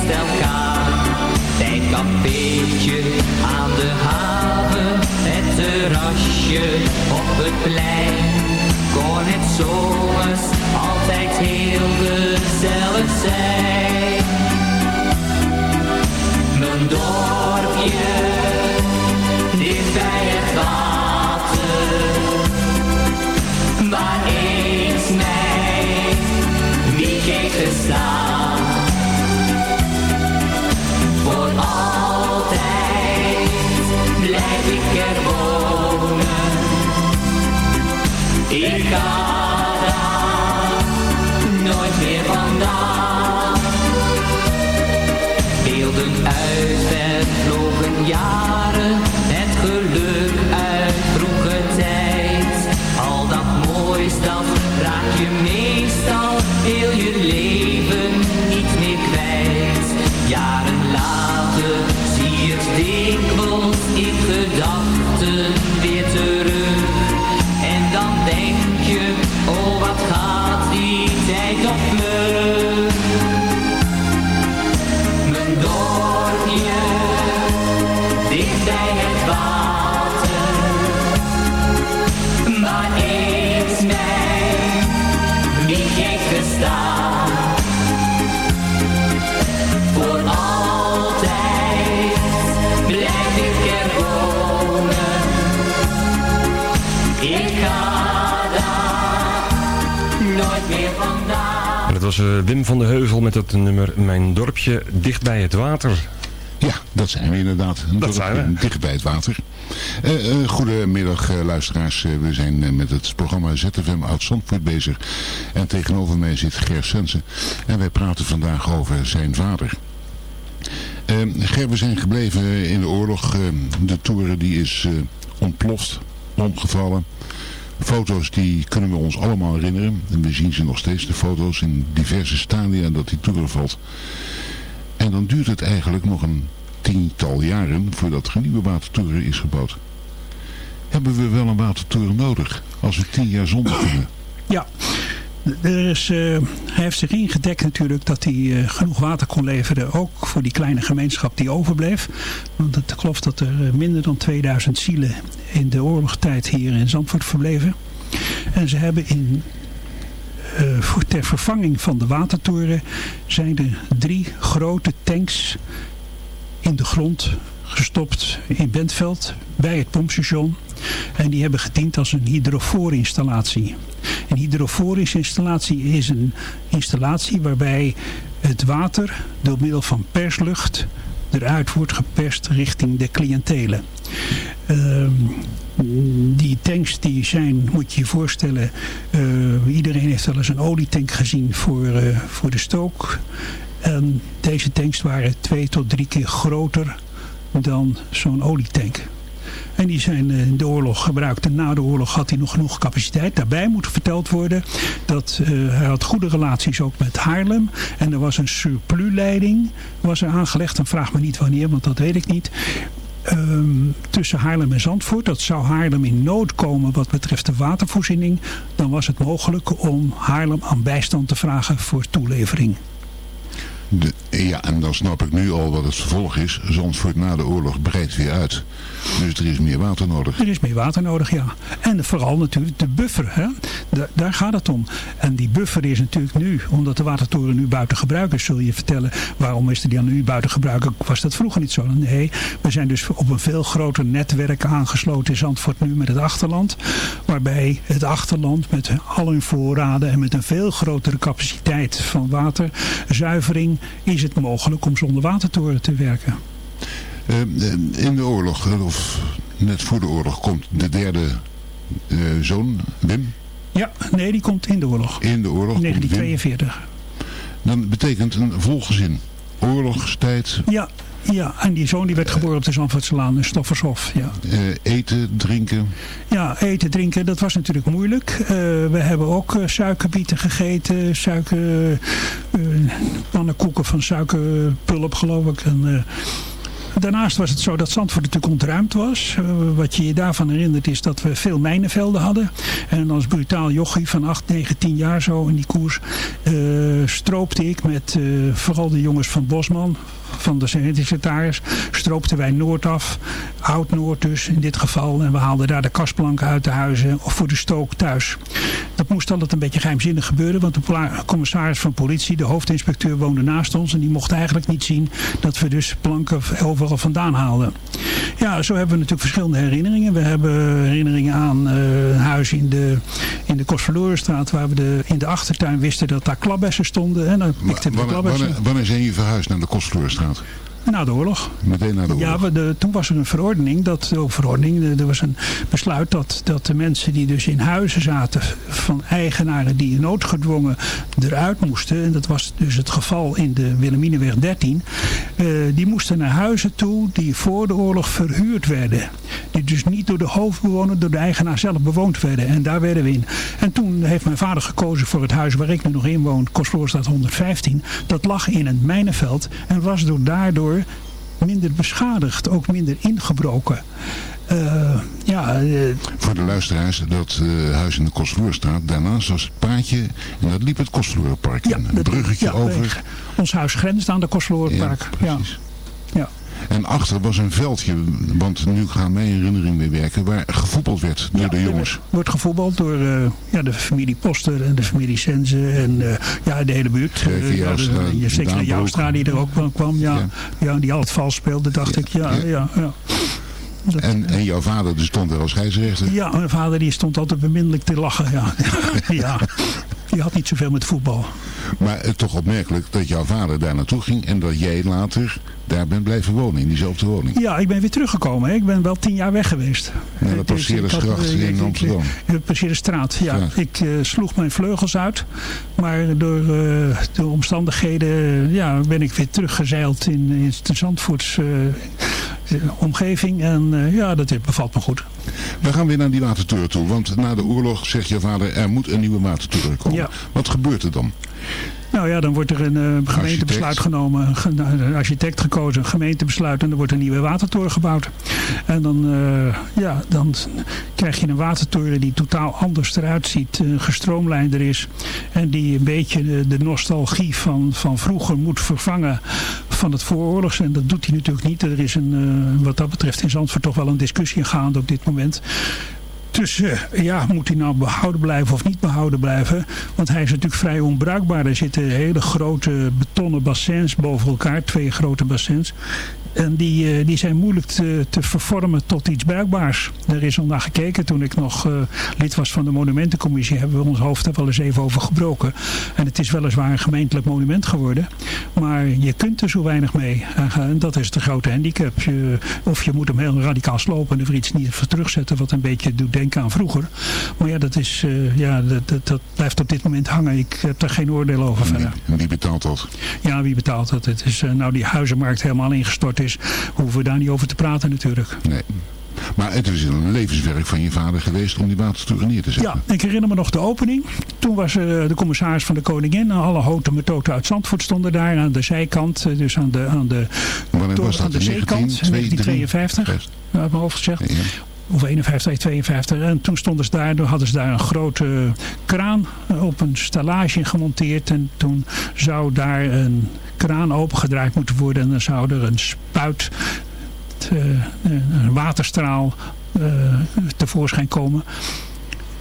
was eh, Wim van de Heuvel met het nummer Mijn dorpje dicht bij het water. Ja, dat zijn we inderdaad. Dat zijn we. Dicht bij het water. Eh, eh, goedemiddag luisteraars. We zijn met het programma ZFM uit Zandvoort bezig. En tegenover mij zit Ger Sensen. En wij praten vandaag over zijn vader. Eh, Ger, we zijn gebleven in de oorlog. Eh, de toeren die is ontploft, omgevallen. Foto's die kunnen we ons allemaal herinneren. En we zien ze nog steeds, de foto's in diverse stadia dat die toeren valt. En dan duurt het eigenlijk nog een tiental jaren voordat er nieuwe watertoren is gebouwd. Hebben we wel een watertoren nodig als we tien jaar zonder kunnen? Ja, er is, eh, hij heeft zich ingedekt natuurlijk dat hij eh, genoeg water kon leveren. Ook voor die kleine gemeenschap die overbleef. Want het klopt dat er eh, minder dan 2000 zielen in de oorlogstijd hier in Zandvoort verbleven. En ze hebben in, ter vervanging van de watertoren zijn er drie grote tanks in de grond gestopt in Bentveld bij het pompstation. En die hebben gediend als een hydrofoorinstallatie. Een hydrofoorinstallatie is een installatie waarbij het water door middel van perslucht eruit wordt geperst richting de cliëntelen. Ehm, die tanks die zijn, moet je je voorstellen, eh, iedereen heeft wel eens een olietank gezien voor, eh, voor de stook. En deze tanks waren twee tot drie keer groter dan zo'n olietank. En die zijn eh, in de oorlog gebruikt. En na de oorlog had hij nog genoeg capaciteit. Daarbij moet verteld worden dat eh, hij had goede relaties ook met Haarlem. En er was een surplusleiding was er aangelegd. En vraag me niet wanneer, want dat weet ik niet. Ehm, tussen Haarlem en Zandvoort. Dat zou Haarlem in nood komen wat betreft de watervoorziening. Dan was het mogelijk om Haarlem aan bijstand te vragen voor toelevering. De, ja, en dan snap ik nu al wat het vervolg is. Zandvoort na de oorlog breidt weer uit. Dus er is meer water nodig. Er is meer water nodig, ja. En vooral natuurlijk de buffer. Hè? Da- daar gaat het om. En die buffer is natuurlijk nu, omdat de watertoren nu buiten gebruik is, zul je vertellen, waarom is die dan nu buiten gebruik? Was dat vroeger niet zo? Nee, we zijn dus op een veel groter netwerk aangesloten in Zandvoort nu met het achterland. Waarbij het achterland met al hun voorraden en met een veel grotere capaciteit van waterzuivering is het mogelijk om zonder watertoren te werken. Eh, in de oorlog, eh, of net voor de oorlog, komt de derde eh, zoon, Wim, Ja, nee, die komt in de oorlog. in de oorlog. In komt Wim. 1942. Dan betekent een volgezin. Oorlogstijd, Ja, ja, en die zoon die werd geboren op de Zandvoortslaan in Stoffershof. Ja. eh, eten, drinken. Ja, eten, drinken, dat was natuurlijk moeilijk. Eh, we hebben ook eh, suikerbieten gegeten, suiker, eh, pannenkoeken van suikerpulp geloof ik. En, Daarnaast was het zo dat Zandvoort natuurlijk ontruimd was. Wat je je daarvan herinnert is dat we veel mijnenvelden hadden. En als brutaal jochie van 8, 9, 10 jaar zo in die koers... stroopte ik met vooral de jongens van Bosman, van de secretaris... stroopten wij Noord af, Oud-Noord dus in dit geval. En we haalden daar de kastplanken uit de huizen of voor de stook thuis. Dat moest altijd een beetje geheimzinnig gebeuren. Want de commissaris van politie, de hoofdinspecteur, woonde naast ons. En die mocht eigenlijk niet zien dat we dus planken overal vandaan haalden. Ja, zo hebben we natuurlijk verschillende herinneringen. We hebben herinneringen aan eh, een huis in de, in de Kostverlorenstraat. Waar we de, in de achtertuin wisten dat daar klabbessen stonden. En dan pikten we de Wanneer, klabbessen. wanneer, wanneer zijn jullie verhuisd naar de Na de oorlog. Meteen na de oorlog. Ja, we de, toen was er een verordening, dat, oh, verordening, er- was een besluit dat, dat de mensen die dus in huizen zaten van eigenaren die noodgedwongen eruit moesten, en dat was dus het geval in de Wilhelminaweg 13, eh, die moesten naar huizen toe die voor de oorlog verhuurd werden. Die dus niet door de hoofdbewoner, door de eigenaar zelf bewoond werden. En daar werden we in. En toen heeft mijn vader gekozen voor het huis waar ik nu nog in woon, Kostverloorstraat 115. Dat lag in het mijnenveld en was door daardoor minder beschadigd, ook minder ingebroken. Eh, ja, eh, Voor de luisteraars, dat eh, huis in de Kostvloerstraat, daarnaast was het paadje en dat liep het Kostvloerpark in. Een bruggetje ja, over. ons huis grenst aan de Kostverlorenpark. Ja, ja. En achter was een veldje, want nu gaan mijn herinnering weer werken, waar gevoetbald werd door de jongens. Er wordt gevoetbald door ja, de familie Poster en de familie Sense en ja, de hele buurt. Ja, Joustra, de- je zeker de Joustra die er ook kwam. Ja, ja. die altijd vals speelde, dacht ik. Ja, ja. Ja, En, en jouw vader die stond er als scheidsrechter. ja. mijn vader die stond altijd beminnelijk te lachen. Ja. ja, die had niet zoveel met voetbal. Maar het toch opmerkelijk dat jouw vader daar naartoe ging en dat jij later daar bent blijven wonen, in diezelfde woning. Ja, ik ben weer teruggekomen. hè. Ik ben wel tien jaar weg geweest. Naar de eh, ik- in Amsterdam. De ja. Ja. Ik eh, sloeg mijn vleugels uit. Maar door eh, de omstandigheden eh, ja, ben ik weer teruggezeild in, in de Zandvoorts eh, eh, omgeving. En eh, ja, dat bevalt me goed. We gaan weer naar die watertoren toe, want na de oorlog zegt je vader er moet een nieuwe watertoren komen. Ja. Wat gebeurt er dan? Nou ja, dan wordt er een eh, gemeentebesluit genomen, een architect gekozen, een gemeentebesluit en er wordt een nieuwe watertoren gebouwd. En dan, eh, ja, dan krijg je een watertoren die totaal anders eruit ziet, eh, gestroomlijnder is en die een beetje de, de nostalgie van, van vroeger moet vervangen van het vooroorlogs. En dat doet hij natuurlijk niet. Er is een, eh, wat dat betreft in Zandvoort toch wel een discussie gaande op dit moment. Dus eh, ja, moet hij nou behouden blijven of niet behouden blijven? Want hij is natuurlijk vrij onbruikbaar. Er zitten hele grote betonnen bassins boven elkaar. Twee grote bassins. En die, eh, die zijn moeilijk te, te vervormen tot iets bruikbaars. Er is al naar gekeken. Toen ik nog eh, lid was van de monumentencommissie... hebben we ons hoofd er wel eens even over gebroken. En het is weliswaar een gemeentelijk monument geworden. Maar je kunt er zo weinig mee. En dat is de grote handicap. Of je moet hem heel radicaal slopen... en er iets niet voor terugzetten... wat een beetje doet denken aan vroeger. Maar ja, dat, is, eh, ja dat, dat, dat blijft op dit moment hangen. Ik heb daar geen oordeel over verder. En wie betaalt dat? Ja, wie betaalt dat? Het is, eh, nou, die huizenmarkt helemaal ingestort is, hoeven we daar niet over te praten natuurlijk. Nee. Maar het is een levenswerk van je vader geweest om die watertoren neer te zetten. Ja, ik herinner me nog de opening. Toen was eh, de commissaris van de Koningin. Alle houten methoden uit Zandvoort stonden daar aan de zijkant. Dus aan de, aan de, Wanneer was dat? aan de zeekant. 1952? 1952. Ja, uit mijn hoofd gezegd. Of 51, 52. En toen stonden ze daar, hadden ze daar een grote kraan op een stallage gemonteerd. En toen zou daar een kraan opengedraaid moeten worden. En dan zou er een spuit, te- een waterstraal eh, tevoorschijn komen.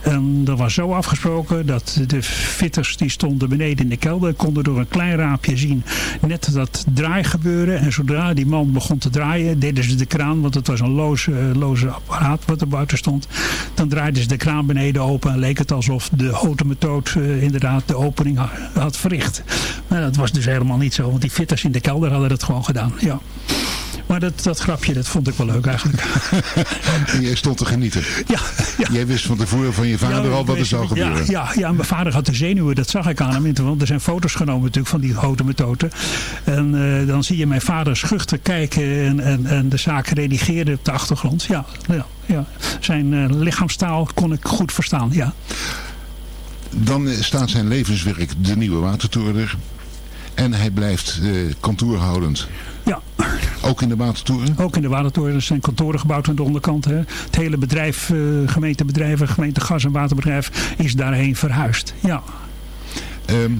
En dat was zo afgesproken dat de fitters die stonden beneden in de kelder konden door een klein raampje zien net dat draai gebeuren. En zodra die man begon te draaien deden ze de kraan, want het was een loze, loze apparaat wat er buiten stond. Dan draaiden ze de kraan beneden open en leek het alsof de methode eh, inderdaad de opening ha- had verricht. Maar dat was dus helemaal niet zo, want die fitters in de kelder hadden het gewoon gedaan. Ja. Maar dat, dat grapje, dat vond ik wel leuk eigenlijk. En jij stond te genieten. Ja, Jij wist van tevoren van je vader Ja, al wat er zou gebeuren. Ja, ja, mijn vader had de zenuwen, dat zag ik aan hem. Want er zijn foto's genomen natuurlijk van die houten methode. En eh, dan zie je mijn vader schuchter kijken en, en, en de zaak redigeren op de achtergrond. Ja, ja, ja. zijn eh, lichaamstaal kon ik goed verstaan, ja. Dan eh, staat zijn levenswerk de nieuwe watertoren er. En hij blijft kantoorhoudend. Ja. Ook in de watertoren? Ook in de Watertoren er zijn kantoren gebouwd aan de onderkant. Hè. Het hele bedrijf, eh, gemeentebedrijven, gemeente gas- en waterbedrijf is daarheen verhuisd. Ja. Ehm,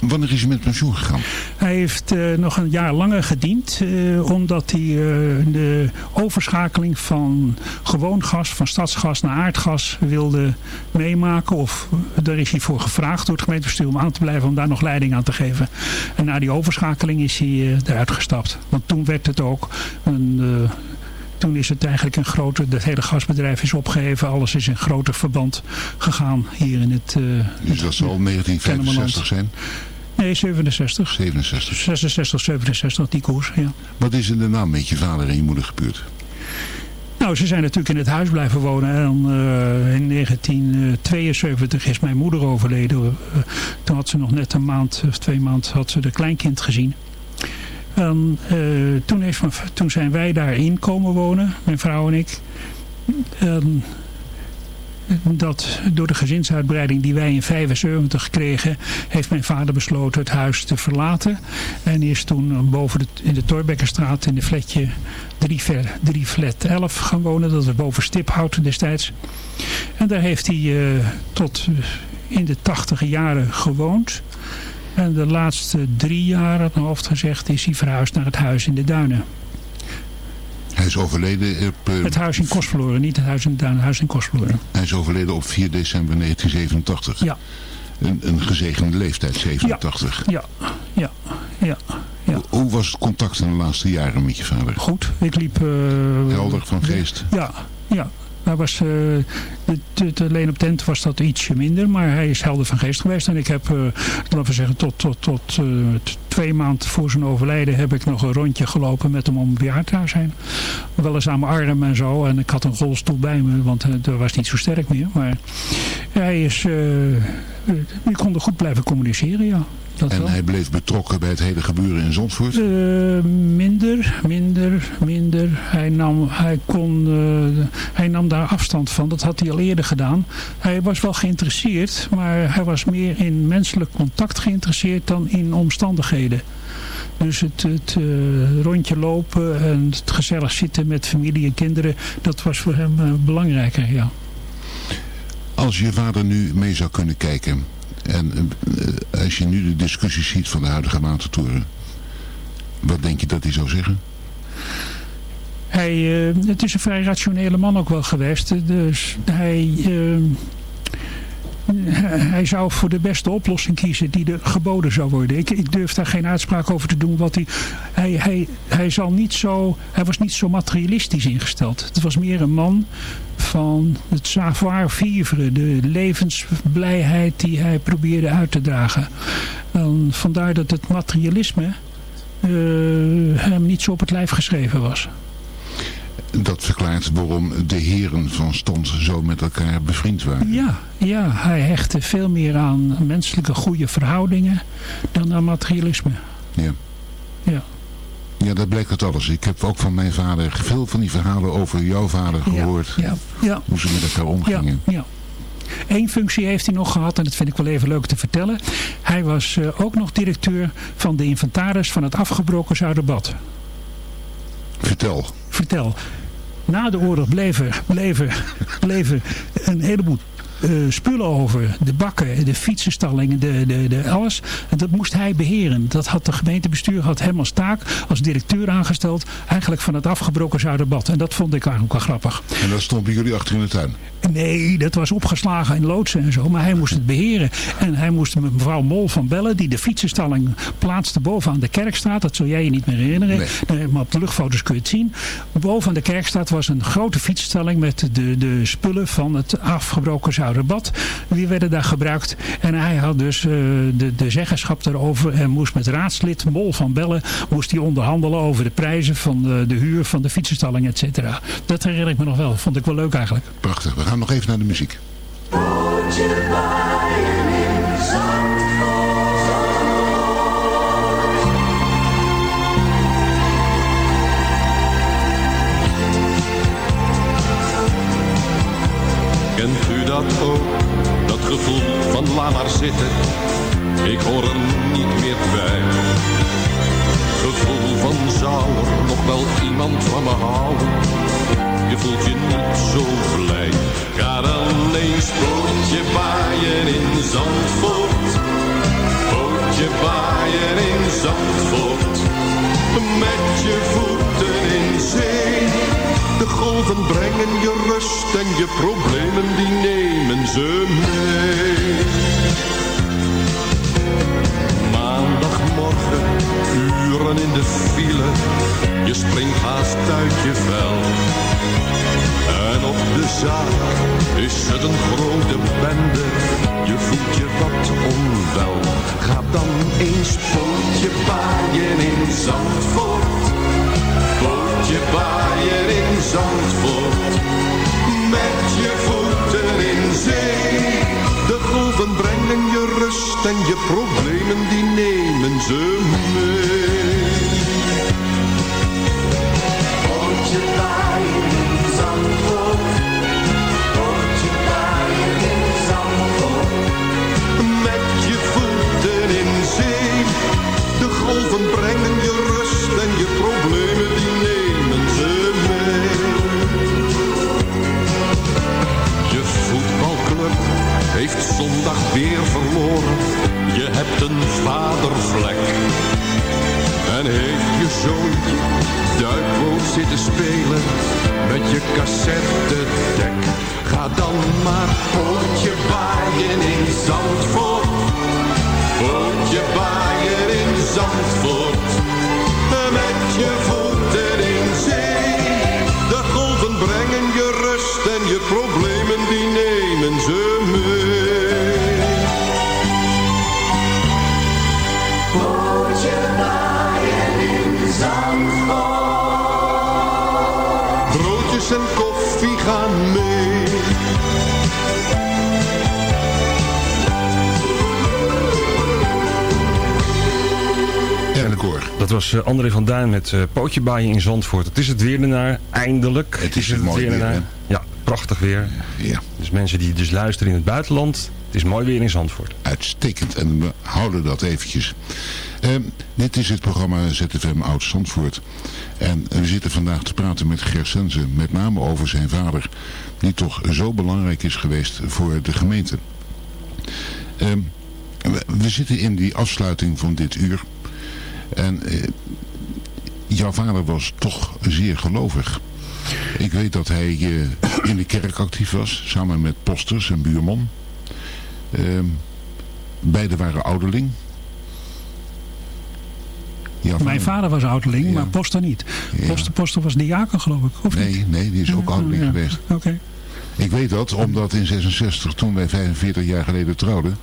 wanneer is hij met pensioen gegaan? Hij heeft eh, nog een jaar langer gediend, eh, omdat hij eh, de overschakeling van gewoon gas, van stadsgas naar aardgas wilde meemaken. Of daar is hij voor gevraagd door het gemeentebestuur om aan te blijven, om daar nog leiding aan te geven. En na die overschakeling is hij eruit gestapt. Want toen werd het ook een... toen is het eigenlijk een groter, het hele gasbedrijf is opgeheven. Alles is in groter verband gegaan hier in het... eh, Dus dat zal 1965 zijn? Nee, 67. 67. 66, 67, die koers, ja. Wat is er daarna met je vader en je moeder gebeurd? Nou, ze zijn natuurlijk in het huis blijven wonen. En eh, in 1972 is mijn moeder overleden. Eh, toen had ze nog net een maand of twee maanden had ze de kleinkind gezien. En eh, toen, toen zijn wij daarin komen wonen, mijn vrouw en ik. En dat door de gezinsuitbreiding die wij in 75 kregen, heeft mijn vader besloten het huis te verlaten. En is toen boven de, in de Torbekkerstraat in de flatje 3, ver- 3 flat 11 gaan wonen. Dat was boven Stiphout destijds. En daar heeft hij eh, tot eh, in de tachtige jaren gewoond. En de laatste drie jaar, had gezegd, is hij verhuisd naar het huis in de Duinen. Hij is overleden op, eh, Het huis in Kostverloren, niet het huis in de Duinen, het huis in Kostverloren. hij is overleden op 4 december 1987. Ja. Een, een gezegende leeftijd, 87. Ja, ja, ja. Hoe- Hoe was het contact in de laatste jaren met je vader? Goed, ik liep... eh, Helder van geest? Ja, ja. Hij was, eh, het, het, alleen op tent was dat ietsje minder, maar hij is helder van geest geweest. En ik heb, eh, laten we zeggen, tot, tot, tot eh, twee maanden voor zijn overlijden heb ik nog een rondje gelopen met hem om bejaardhuis heen. Wel eens aan mijn arm en zo. En ik had een rolstoel bij me, want uh, dat was niet zo sterk meer. Maar hij is, uh, we konden goed blijven communiceren, ja. Dat en wel. hij bleef betrokken bij het hele gebeuren in Zandvoort? Uh, minder, minder, minder. Hij nam, hij, kon, uh, hij nam daar afstand van. Dat had hij al eerder gedaan. Hij was wel geïnteresseerd, maar hij was meer in menselijk contact geïnteresseerd dan in omstandigheden. Dus het, het uh, rondje lopen en het gezellig zitten met familie en kinderen, dat was voor hem uh, belangrijker, ja. Als je vader nu mee zou kunnen kijken en uh, als je nu de discussies ziet van de huidige watertoren, wat denk je dat hij zou zeggen? Hij, het is een vrij rationele man ook wel geweest. Dus hij, hij zou voor de beste oplossing kiezen die er geboden zou worden. Ik, ik durf daar geen uitspraak over te doen. Wat hij, hij, hij, hij, zal niet zo, hij was niet zo materialistisch ingesteld. Het was meer een man van het savoir-vivre, de levensblijheid die hij probeerde uit te dragen. En vandaar dat het materialisme uh, hem niet zo op het lijf geschreven was. Dat verklaart waarom de heren van stand zo met elkaar bevriend waren. Ja, ja, hij hechtte veel meer aan menselijke goede verhoudingen dan aan materialisme. Ja. Ja. Ja, dat blijkt uit alles. Ik heb ook van mijn vader veel van die verhalen over jouw vader gehoord. Ja, ja, ja. Hoe ze met elkaar omgingen. Ja, ja. Eén functie heeft hij nog gehad en dat vind ik wel even leuk te vertellen. Hij was uh, ook nog directeur van de inventaris van het afgebroken Zuiderbad. Vertel. Vertel. Na de oorlog bleven, bleven, bleven een heleboel uh, spullen over. De bakken, de fietsenstallingen, de, de, de, alles. En dat moest hij beheren. Dat had de gemeentebestuur had hem als taak, als directeur aangesteld. Eigenlijk van het afgebroken Zuiderbad. En dat vond ik eigenlijk wel grappig. En dat stond bij jullie achter in de tuin? Nee, dat was opgeslagen in loodsen en zo. Maar hij moest het beheren. En hij moest mevrouw Mol van Bellen, die de fietsenstalling plaatste boven aan de Kerkstraat. Dat zul jij je niet meer herinneren. Nee. Nee, maar op de luchtfoto's kun je het zien. Boven aan de Kerkstraat was een grote fietsenstalling met de, de spullen van het afgebroken Zuiderbad. Die werden daar gebruikt. En hij had dus uh, de, de zeggenschap daarover. En moest met raadslid Mol van Bellen moest hij onderhandelen over de prijzen van de, de huur van de fietsenstalling, et cetera. Dat herinner ik me nog wel. Vond ik wel leuk eigenlijk. Prachtig. We gaan nog even naar de muziek. Dat gevoel van laat maar zitten, ik hoor er niet meer bij. Gevoel van zou er nog wel iemand van me houden, je voelt je niet zo blij. Ga dan eens pootje baaien in Zandvoort, pootje baaien in Zandvoort, met je voeten in zee. De golven brengen je rust en je problemen Dat was eh, André van Duin met eh, Pootje Baaien in Zandvoort. Het is het weer ernaar, eindelijk. Het is het mooi weer, hè? Ja, prachtig weer. Ja. Dus mensen die dus luisteren in het buitenland, het is mooi weer in Zandvoort. Uitstekend. En we houden dat eventjes. Ehm, dit is het programma ZFM Oud Zandvoort. En we zitten vandaag te praten met Ger Sense. Met name over zijn vader. Die toch zo belangrijk is geweest voor de gemeente. Ehm, we, we zitten in die afsluiting van dit uur. En eh, jouw vader was toch zeer gelovig. Ik weet dat hij eh, in de kerk actief was. Samen met posters en buurman. Ehm beide waren ouderling. Mijn vader was ouderling, maar Poster niet. Poster, Poster was diaken, geloof ik. Of Nee, niet? nee, die is ook Ja, ouderling ja. geweest. Oké. Ik weet dat, omdat in 66, toen wij 45 jaar geleden trouwden,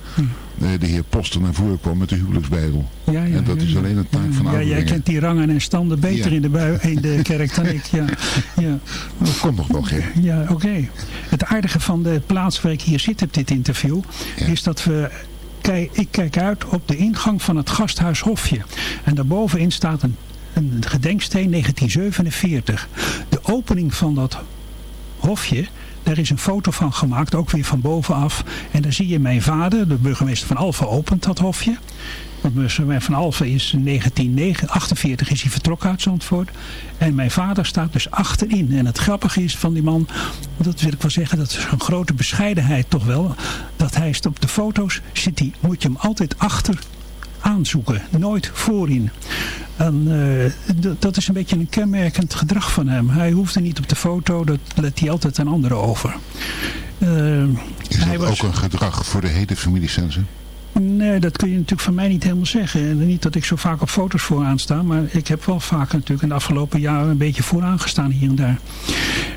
eh, de heer Poster naar voren kwam met de huwelijksbijbel. Hm. Ja, ja, en dat ja, is alleen een taak van Ja, jij kent die rangen en standen beter in, de bui, in de kerk dan ik. Ja, ja. Dat komt nog wel, Ger. Ja, oké. Het aardige van de plaats waar ik hier zit op dit interview... is dat we... Kijk, ik kijk uit op de ingang van het gasthuis Hofje. En daarbovenin staat een, een gedenksteen 1947. De opening van dat hofje... Daar is een foto van gemaakt, ook weer van bovenaf. En daar zie je mijn vader, de burgemeester van Alphen, opent dat hofje. Want van Alphen is in 1948 is hij vertrokken uit Zandvoort. En mijn vader staat dus achterin. En het grappige is van die man, dat wil ik wel zeggen, dat is een grote bescheidenheid toch wel. Dat hij op de foto's, zit hij, moet je hem altijd achter aanzoeken. Nooit voorin. En eh, dat is een beetje een kenmerkend gedrag van hem. Hij hoefde niet op de foto, dat let hij altijd aan anderen over. Eh, Is hij dat was- ook een gedrag voor de hele familie Sense? Nee, dat kun je natuurlijk van mij niet helemaal zeggen. En Niet dat ik zo vaak op foto's vooraan sta, maar ik heb wel vaak natuurlijk in de afgelopen jaren een beetje vooraan gestaan hier en daar.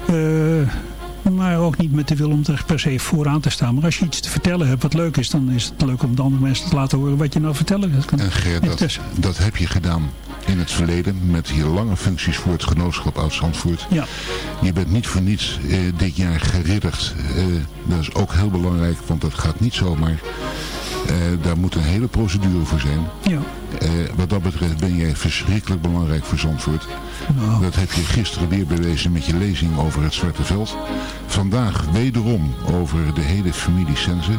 Eh, maar ook niet met de wil om er per se vooraan te staan. Maar als je iets te vertellen hebt wat leuk is, dan is het leuk om de andere mensen te laten horen wat je nou vertellen kan. En dat, dat heb je gedaan in het verleden met je lange functies voor het genootschap oud Zandvoort. Ja. Je bent niet voor niets eh, dit jaar geridderd. Eh, dat is ook heel belangrijk, want dat gaat niet zomaar. Eh, daar moet een hele procedure voor zijn. Ja. Eh, wat dat betreft ben jij verschrikkelijk belangrijk voor Zandvoort. Nou. Dat heb je gisteren weer bewezen met je lezing over het Zwarte Veld. Vandaag wederom over de hele familie Sense.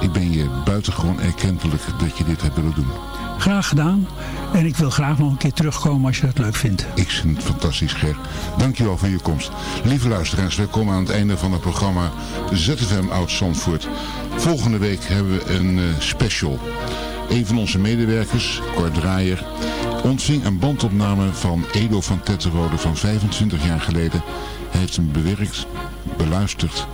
Ik ben je buitengewoon erkentelijk dat je dit hebt willen doen. Graag gedaan. En ik wil graag nog een keer terugkomen als je dat leuk vindt. Ik vind het fantastisch, Ger. Dankjewel voor je komst. Lieve luisteraars, we komen aan het einde van het programma ZFM Oud Zandvoort. Volgende week hebben we een eh, special. Een van onze medewerkers, Cor Draaier, ontving een bandopname van Edo van Tetterode van 25 jaar geleden. Hij heeft hem bewerkt, beluisterd.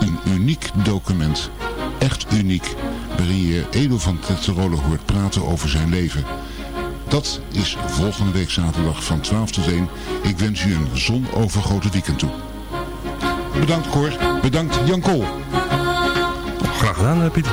Een uniek document. Echt uniek. Waarin je Edo van Tetterode hoort praten over zijn leven. Dat is volgende week zaterdag van 12 tot 1. Ik wens u een zonovergoten weekend toe. Bedankt Cor. Bedankt Jan Kool. Graag gedaan, eh, Pieter.